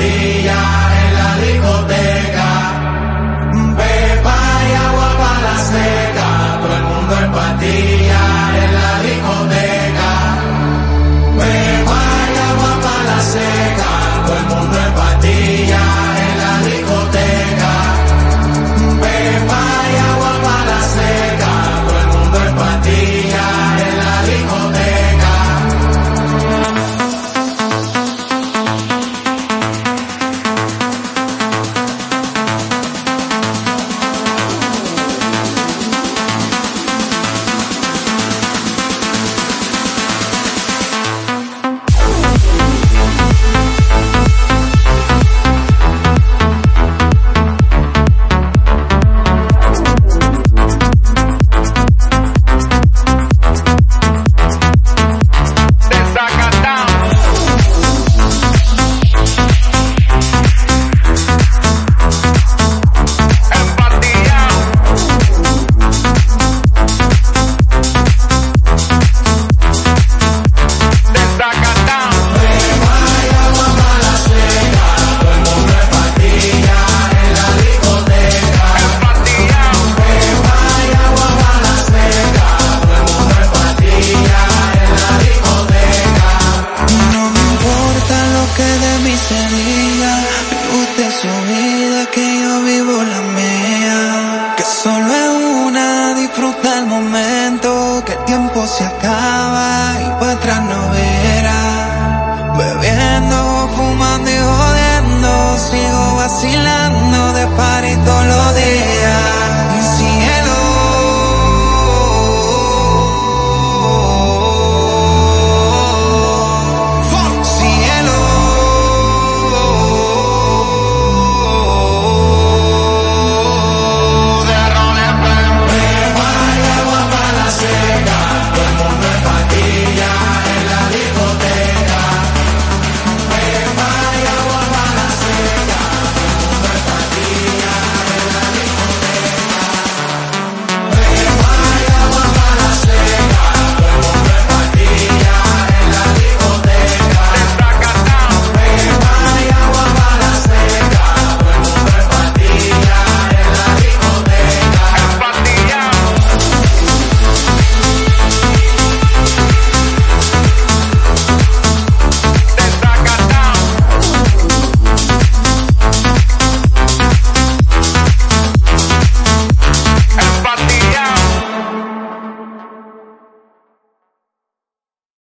Be se acaba y para atrás no verá. Bebiendo, fumando y jodiendo, sigo vacilando de pared.